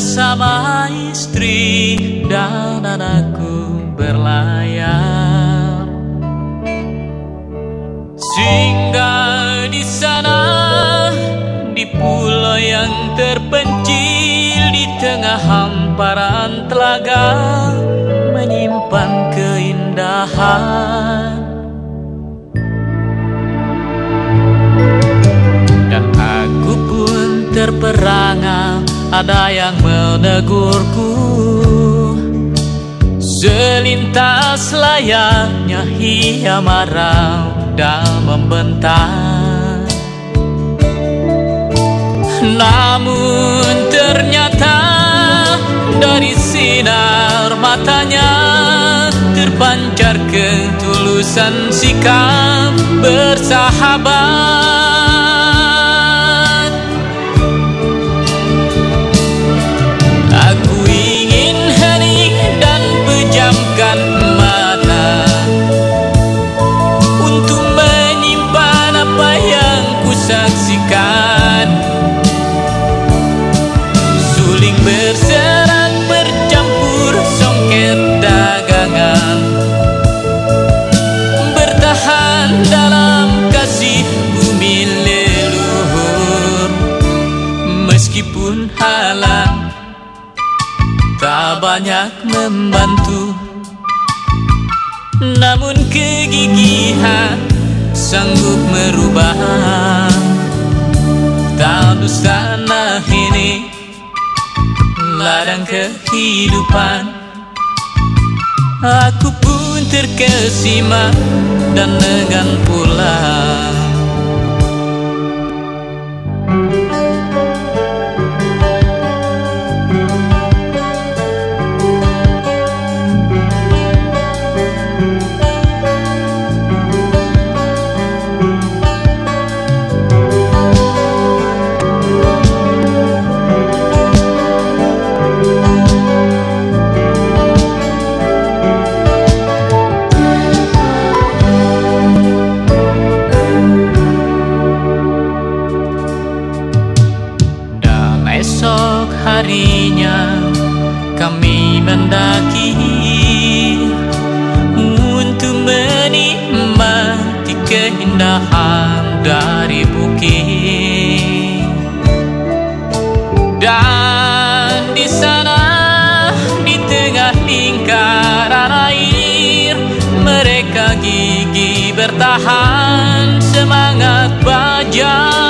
Bersama istri dan anakku berlayar. Singgah di sana di pulau yang terpencil di tengah hamparan telaga menyimpan keindahan. Dan aku pun terperangah ada yang menegurku. Selintas layaknya ia marah dan membentak namun ternyata dari sinar matanya terpancar ketulusan sikap bersahabat tak banyak membantu. Namun kegigihan sanggup merubah. Tandus tanah ini ladang kehidupan. Aku pun terkesima dan enggan pulang kami mendaki. Untuk menikmati keindahan dari bukit. Dan di sana di tengah lingkaran air Mereka gigi bertahan semangat baja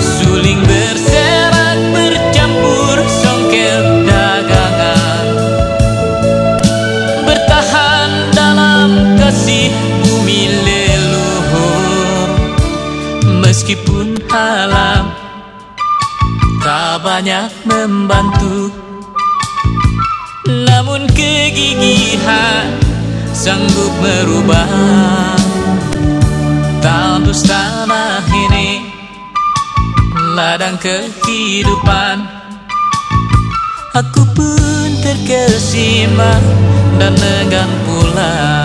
Suling berserak bercampur songkel dagangan. Bertahan dalam kasih bumi leluhur. Meskipun alam tak banyak membantu Namun kegigihan sanggup merubah ladang kehidupan. Aku pun terkesima dan enggan pulang